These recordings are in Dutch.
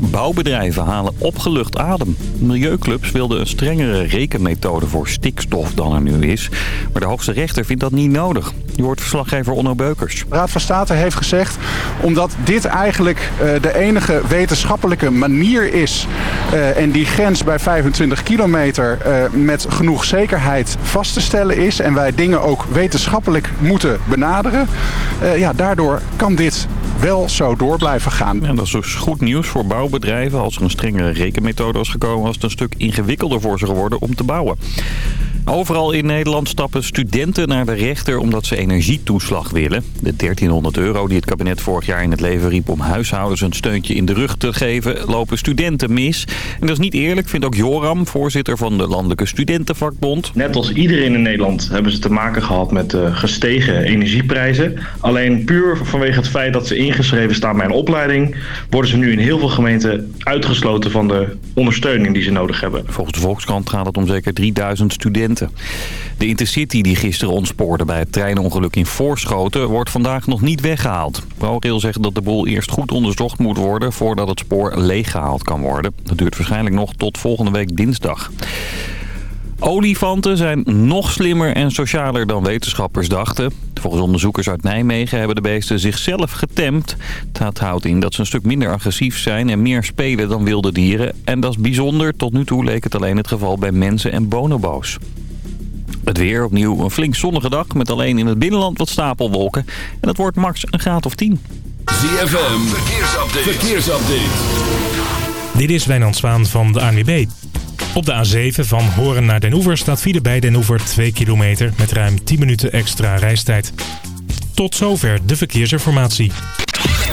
Bouwbedrijven halen opgelucht adem. Milieuclubs wilden een strengere rekenmethode voor stikstof dan er nu is. Maar de hoogste rechter vindt dat niet nodig. Je hoort verslaggever Onno Beukers. De Raad van State heeft gezegd, omdat dit eigenlijk uh, de enige wetenschappelijke manier is... Uh, en die grens bij 25 kilometer uh, met genoeg zekerheid vast te stellen is... en wij dingen ook wetenschappelijk moeten benaderen... ja, daardoor kan dit wel zo door blijven gaan. Dat is dus goed nieuws voor bouwbedrijven. Als er een strengere rekenmethode was gekomen... was het een stuk ingewikkelder voor ze geworden om te bouwen. Overal in Nederland stappen studenten naar de rechter omdat ze energietoeslag willen. De 1300 euro die het kabinet vorig jaar in het leven riep om huishoudens een steuntje in de rug te geven, lopen studenten mis. En dat is niet eerlijk, vindt ook Joram, voorzitter van de Landelijke Studentenvakbond. Net als iedereen in Nederland hebben ze te maken gehad met uh, gestegen energieprijzen. Alleen puur vanwege het feit dat ze ingeschreven staan bij een opleiding, worden ze nu in heel veel gemeenten uitgesloten van de ondersteuning die ze nodig hebben. Volgens de Volkskrant gaat het om zeker 3000 studenten de Intercity die gisteren ontspoorde bij het treinongeluk in Voorschoten wordt vandaag nog niet weggehaald. ProRail zegt dat de boel eerst goed onderzocht moet worden voordat het spoor leeggehaald kan worden. Dat duurt waarschijnlijk nog tot volgende week dinsdag. Olifanten zijn nog slimmer en socialer dan wetenschappers dachten. Volgens onderzoekers uit Nijmegen hebben de beesten zichzelf getemd. Dat houdt in dat ze een stuk minder agressief zijn en meer spelen dan wilde dieren. En dat is bijzonder. Tot nu toe leek het alleen het geval bij mensen en bonobo's. Het weer opnieuw een flink zonnige dag met alleen in het binnenland wat stapelwolken. En het wordt max een graad of 10. ZFM, verkeersupdate. verkeersupdate. Dit is Wijnand Zwaan van de ANWB. Op de A7 van Horen naar Den Oever staat file bij Den Oever 2 kilometer met ruim 10 minuten extra reistijd. Tot zover de verkeersinformatie.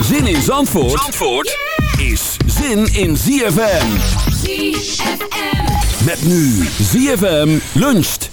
Zin in Zandvoort, Zandvoort is zin in ZFM. ZFM. Met nu ZFM luncht.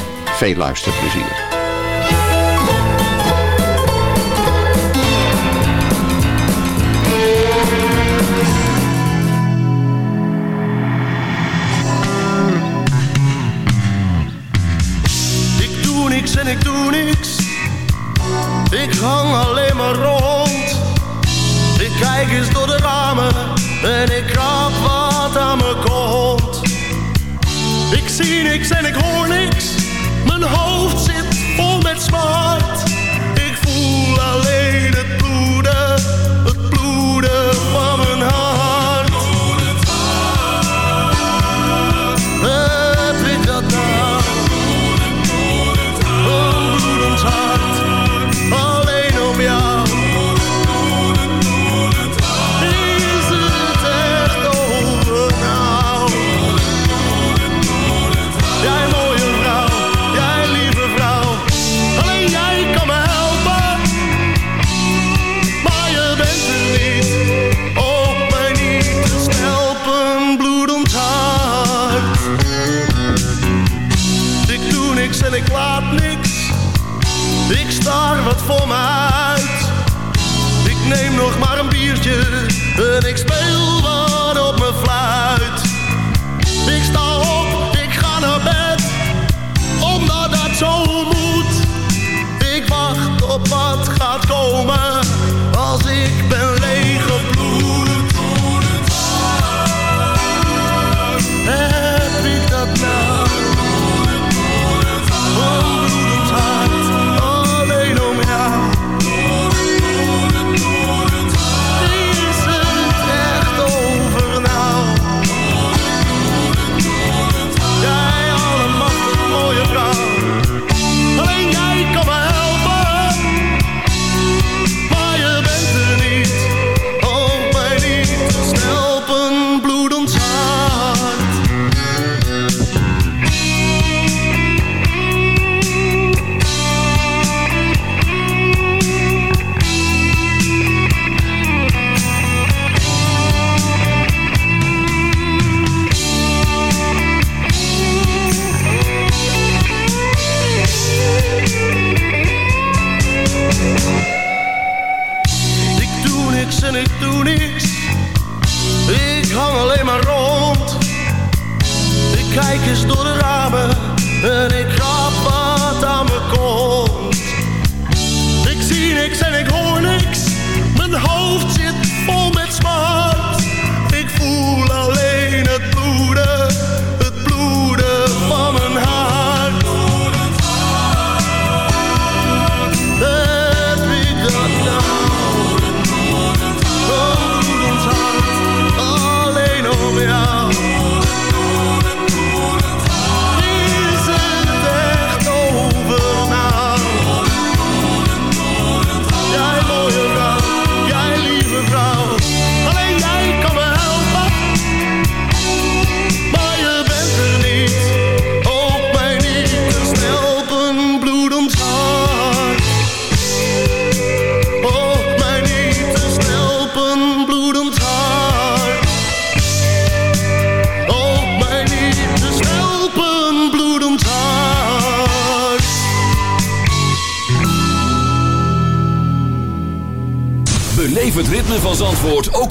veel luisterplezier. Ik doe niks en ik doe niks. Ik hang alleen maar rond. Ik kijk eens door de ramen en ik krap wat aan me komt. Ik zie niks en ik hoor niks mijn hoofd zit vol met smart.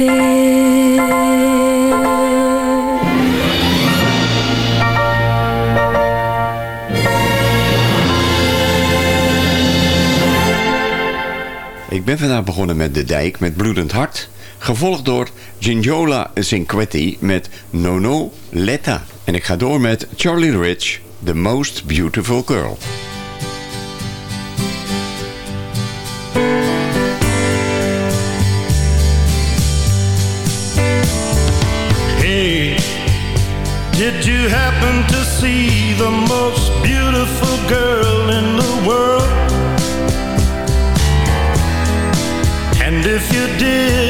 Ik ben vandaag begonnen met De Dijk met Bloedend Hart. Gevolgd door Gingola Cinquetti met Nono Letta. En ik ga door met Charlie Rich, The Most Beautiful Girl. see the most beautiful girl in the world. And if you did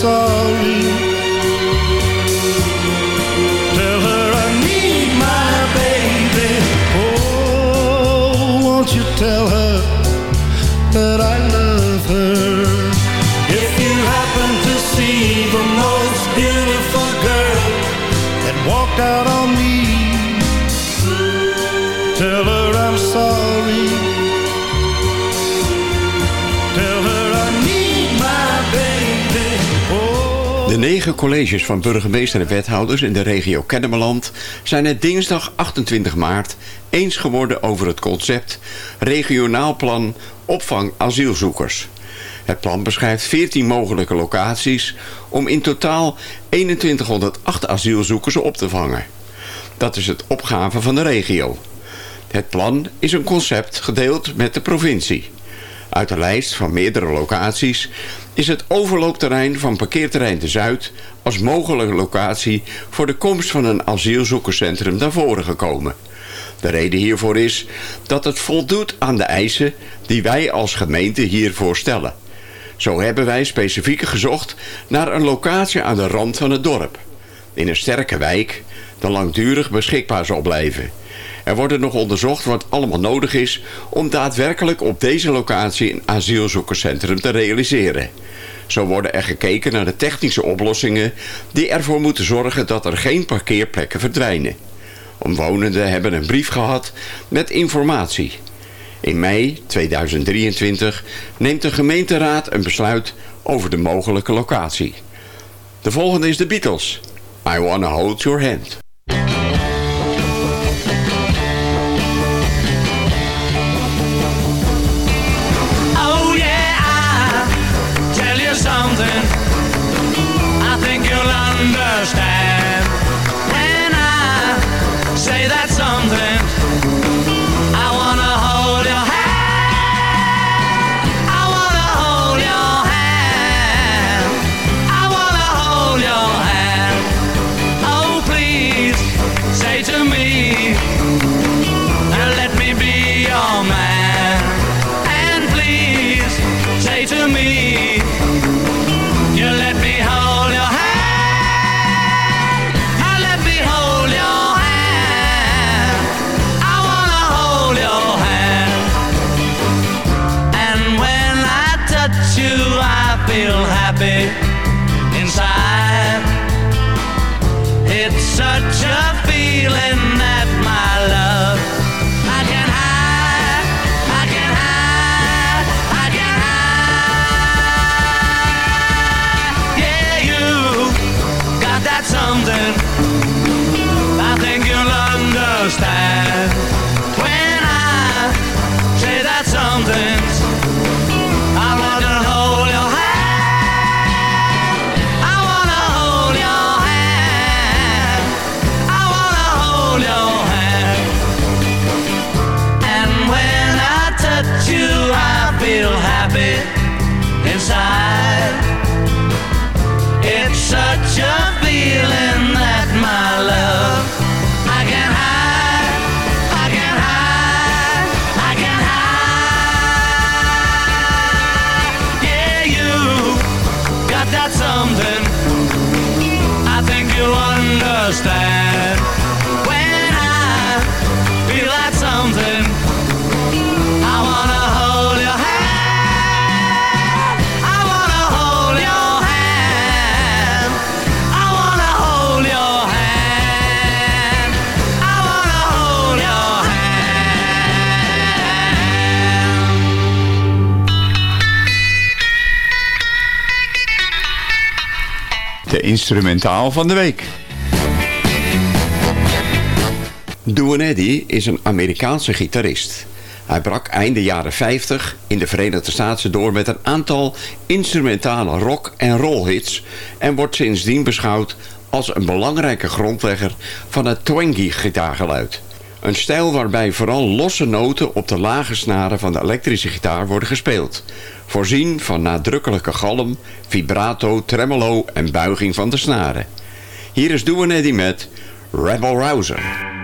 saw negen colleges van burgemeester en wethouders in de regio Kennemerland zijn het dinsdag 28 maart eens geworden over het concept Regionaal Plan Opvang Asielzoekers. Het plan beschrijft 14 mogelijke locaties om in totaal 2108 asielzoekers op te vangen. Dat is het opgave van de regio. Het plan is een concept gedeeld met de provincie. Uit de lijst van meerdere locaties is het overloopterrein van parkeerterrein de Zuid als mogelijke locatie voor de komst van een asielzoekerscentrum naar voren gekomen. De reden hiervoor is dat het voldoet aan de eisen die wij als gemeente hiervoor stellen. Zo hebben wij specifiek gezocht naar een locatie aan de rand van het dorp. In een sterke wijk, dat langdurig beschikbaar zal blijven. Er wordt nog onderzocht wat allemaal nodig is om daadwerkelijk op deze locatie een asielzoekerscentrum te realiseren. Zo worden er gekeken naar de technische oplossingen die ervoor moeten zorgen dat er geen parkeerplekken verdwijnen. Omwonenden hebben een brief gehad met informatie. In mei 2023 neemt de gemeenteraad een besluit over de mogelijke locatie. De volgende is de Beatles. I Wanna Hold Your Hand. Instrumentaal van de week. Duane Eddy is een Amerikaanse gitarist. Hij brak einde jaren 50 in de Verenigde Staten door met een aantal instrumentale rock- en roll-hits... en wordt sindsdien beschouwd als een belangrijke grondlegger van het twangy gitaargeluid. Een stijl waarbij vooral losse noten op de lage snaren van de elektrische gitaar worden gespeeld. Voorzien van nadrukkelijke galm, vibrato, tremolo en buiging van de snaren. Hier is Duane Eddy met Rebel Rouser.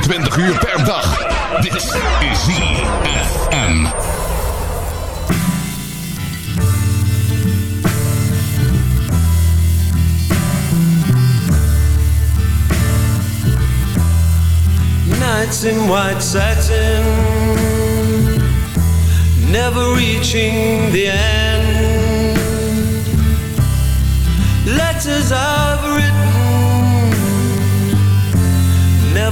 24 uur per dag. Dit is ZFM. Nights in white satin, never reaching the end. Letters I've written,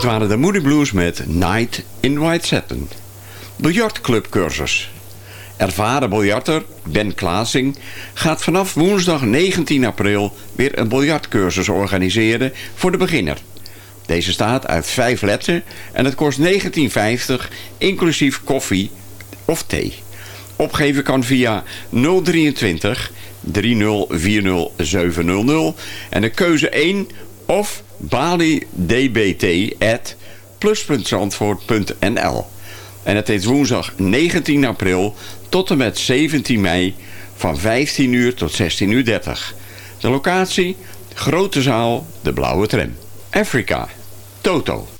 Dit waren de Moody Blues met Night in White Satin. Biljartclubcursus. Ervaren biljarter Ben Klaasing gaat vanaf woensdag 19 april weer een biljartcursus organiseren voor de beginner. Deze staat uit vijf letten en het kost 19,50 inclusief koffie of thee. Opgeven kan via 023 3040700 en de keuze 1 of balidbt@plus.zandvoort.nl. En het is woensdag 19 april tot en met 17 mei van 15 uur tot 16 uur 30. De locatie, grote zaal, de blauwe tram. Afrika, Toto.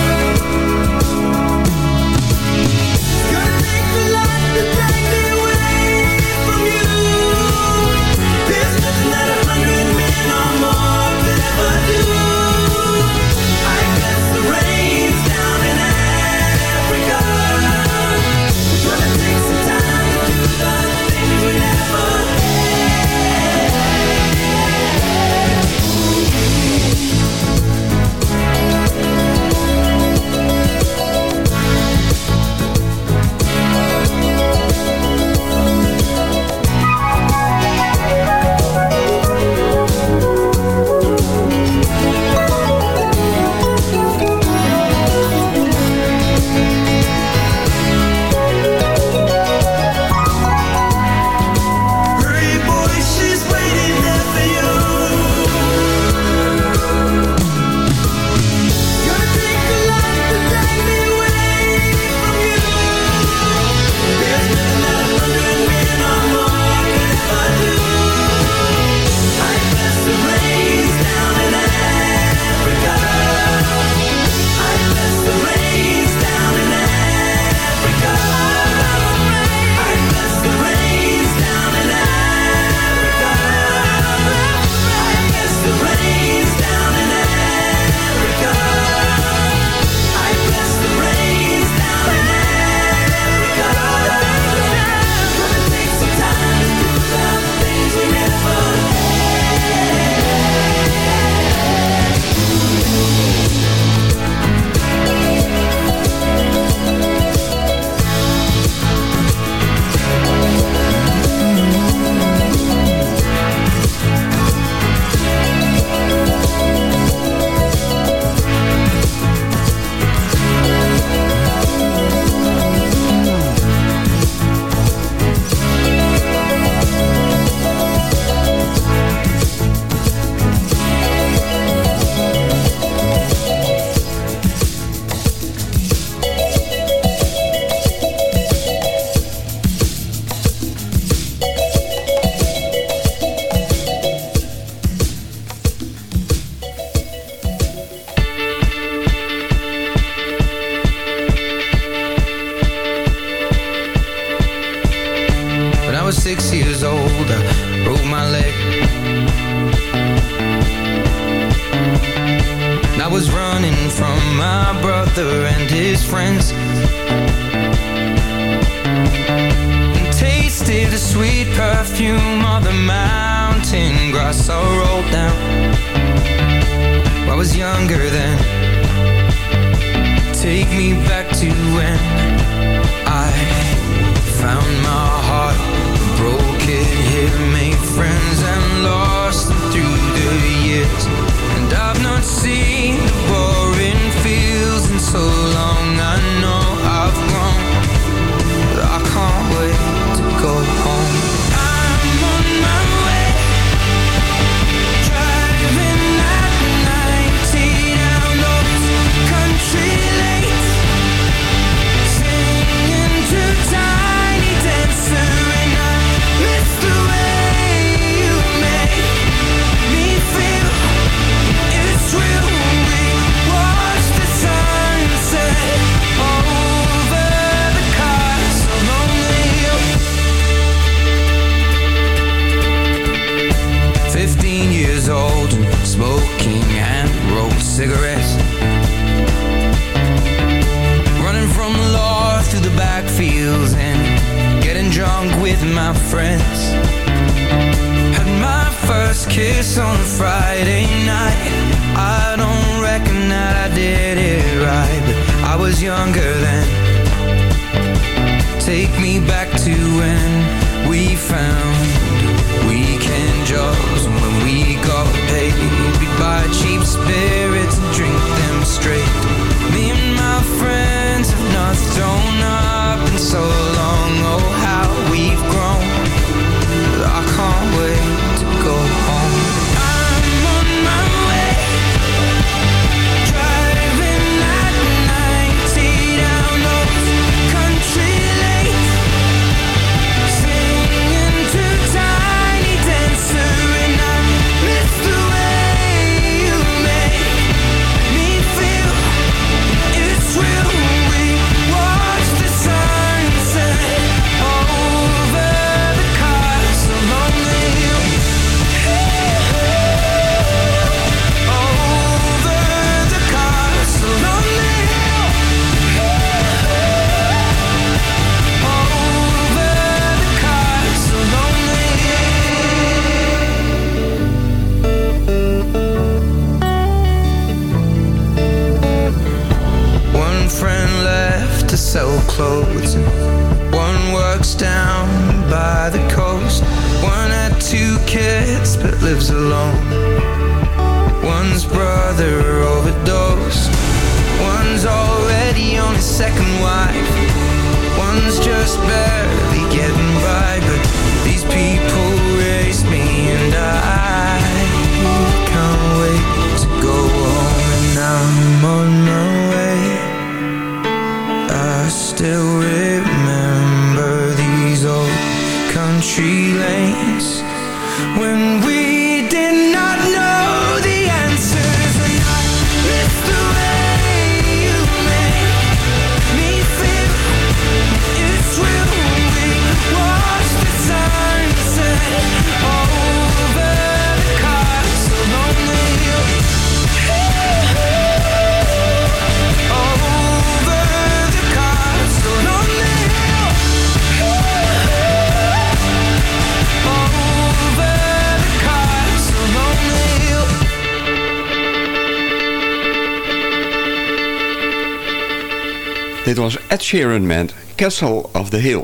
Sheeran Castle of the Hill.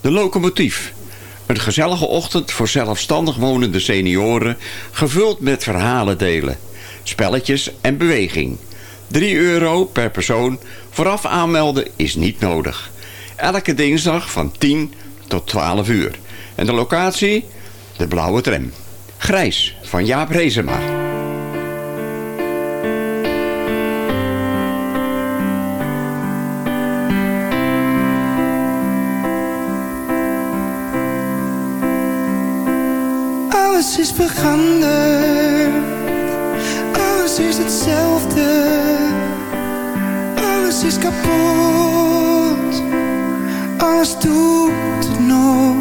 De locomotief. Een gezellige ochtend voor zelfstandig wonende senioren... gevuld met verhalen delen, spelletjes en beweging. 3 euro per persoon vooraf aanmelden is niet nodig. Elke dinsdag van 10 tot 12 uur. En de locatie? De Blauwe Tram. Grijs van Jaap Rezema. is veranderd, alles is hetzelfde, alles is kapot, alles doet het nog.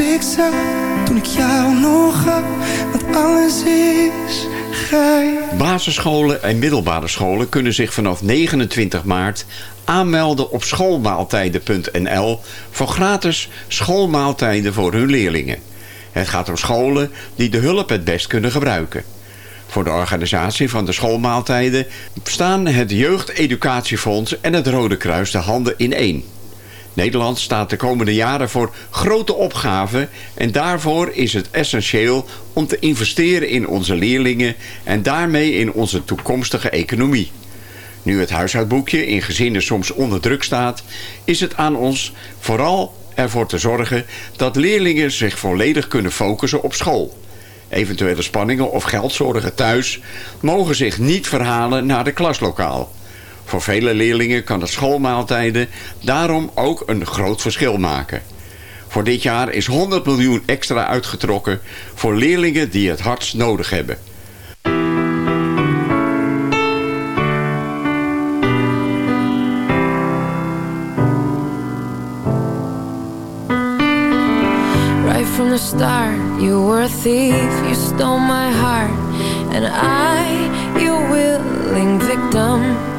Ik. Toen ik jou nog had. Alles is. Basisscholen en middelbare scholen kunnen zich vanaf 29 maart aanmelden op schoolmaaltijden.nl voor gratis schoolmaaltijden voor hun leerlingen. Het gaat om scholen die de hulp het best kunnen gebruiken. Voor de organisatie van de schoolmaaltijden staan het Jeugdeducatiefonds en het Rode Kruis de handen in één. Nederland staat de komende jaren voor grote opgaven en daarvoor is het essentieel om te investeren in onze leerlingen en daarmee in onze toekomstige economie. Nu het huishoudboekje in gezinnen soms onder druk staat, is het aan ons vooral ervoor te zorgen dat leerlingen zich volledig kunnen focussen op school. Eventuele spanningen of geldzorgen thuis mogen zich niet verhalen naar de klaslokaal. Voor vele leerlingen kan het schoolmaaltijden daarom ook een groot verschil maken. Voor dit jaar is 100 miljoen extra uitgetrokken voor leerlingen die het hardst nodig hebben. Right from the start, you were a thief, you stole my heart, and I, your willing victim.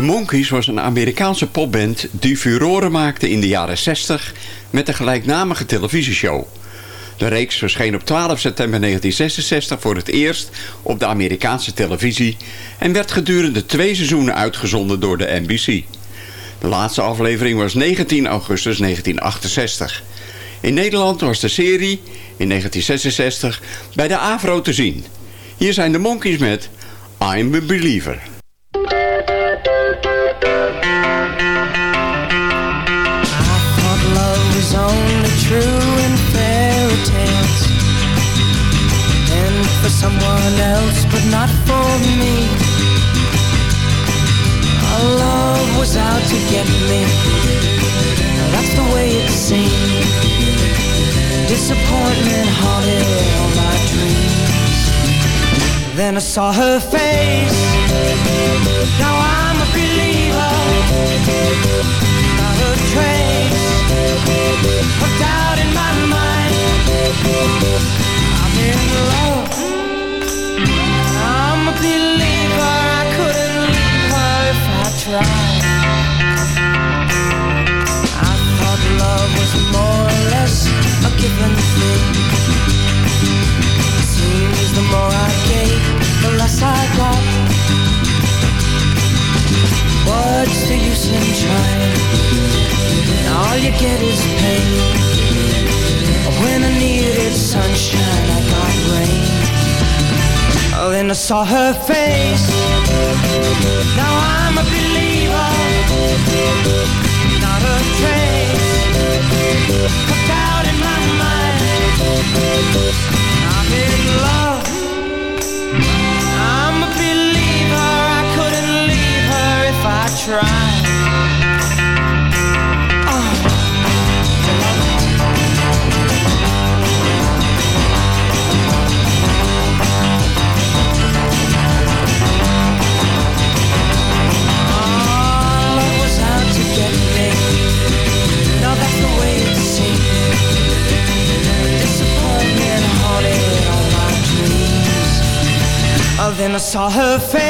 Monkees was een Amerikaanse popband die furoren maakte in de jaren 60 met de gelijknamige televisieshow. De reeks verscheen op 12 september 1966 voor het eerst op de Amerikaanse televisie en werd gedurende twee seizoenen uitgezonden door de NBC. De laatste aflevering was 19 augustus 1968. In Nederland was de serie in 1966 bij de AVRO te zien. Hier zijn de Monkees met I'm a Believer. Was only true in fairy tales. And for someone else but not for me. Our love was out to get me. That's the way it seemed Disappointment haunted all my dreams. Then I saw her face. Now I'm a believer. Not a trace What's the use in trying? all you get is pain. When I needed sunshine, I got rain. Oh, then I saw her face. Now I'm a believer. Not a trace her face.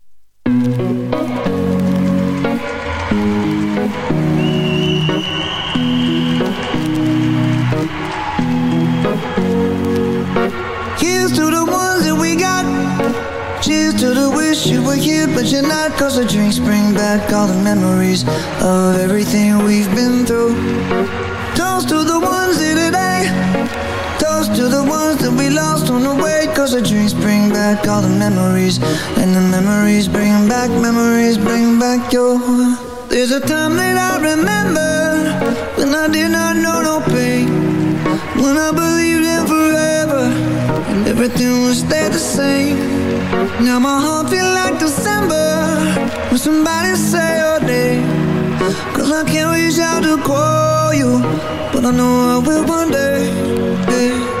Memories. And the memories bring back, memories bring back your. There's a time that I remember when I did not know no pain. When I believed in forever and everything would stay the same. Now my heart feels like December when somebody say your name. Cause I can't reach out to call you, but I know I will one day. yeah.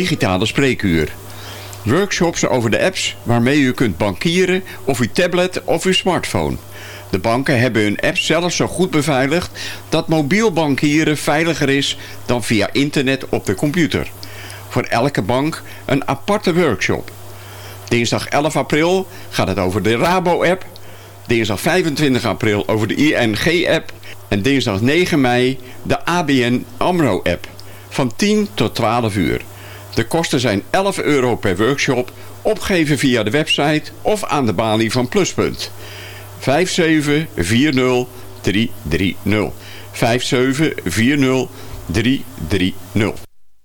Digitale spreekuur. Workshops over de apps waarmee u kunt bankieren of uw tablet of uw smartphone. De banken hebben hun apps zelfs zo goed beveiligd dat mobiel bankieren veiliger is dan via internet op de computer. Voor elke bank een aparte workshop. Dinsdag 11 april gaat het over de Rabo-app. Dinsdag 25 april over de ING-app. En dinsdag 9 mei de ABN AMRO-app. Van 10 tot 12 uur. De kosten zijn 11 euro per workshop. Opgeven via de website of aan de balie van Pluspunt. 5740330. 5740330.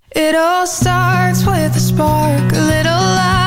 It all starts with a spark, a little light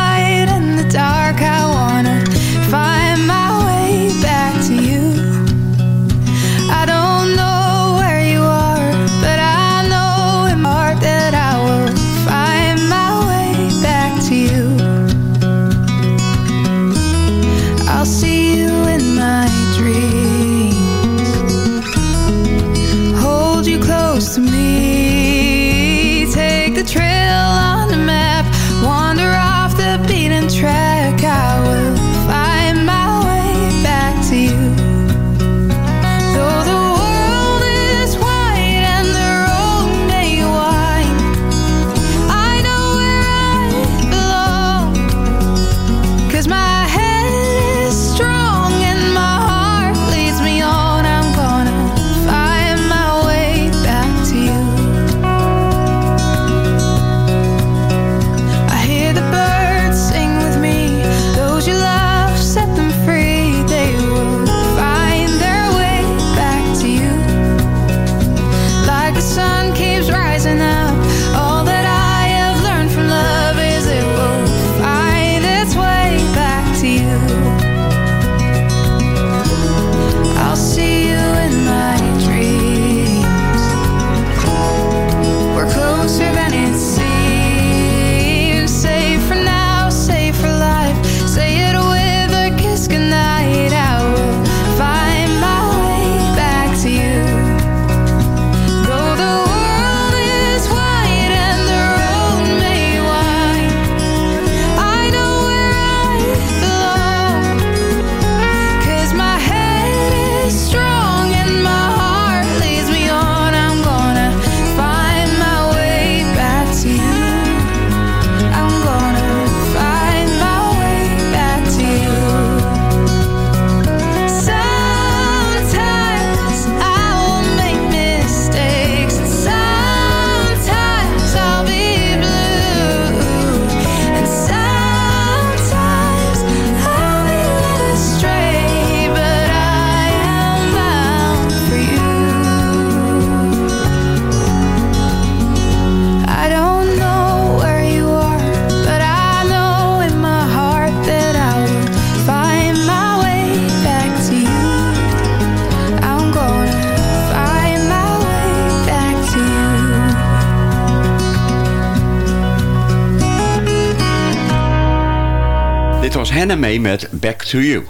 Hannah May met Back to You.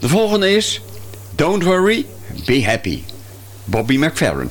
De volgende is Don't Worry, Be Happy. Bobby McFerrin.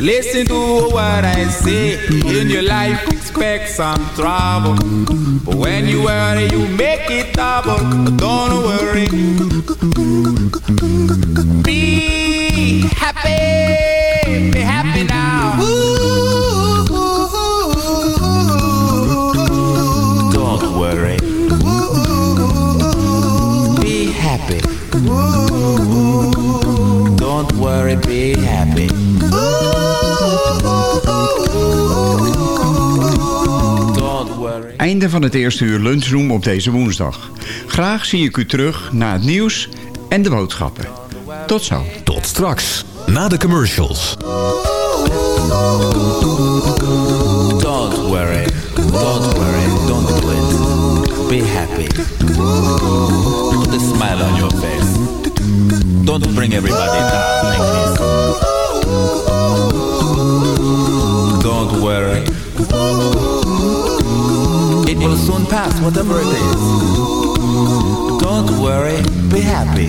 Listen to what I say. In your life, expect some trouble. But when you worry, you make it double. Don't worry. Einde van het eerste uur lunchroom op deze woensdag. Graag zie ik u terug na het nieuws en de boodschappen. Tot zo. Tot straks, na de commercials. Don't worry. Don't worry. Don't do it. Be happy. Put a smile on your face. Don't bring everybody down like this. Don't worry. It will soon pass, whatever it is. Don't worry. Be happy.